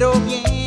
pero bien.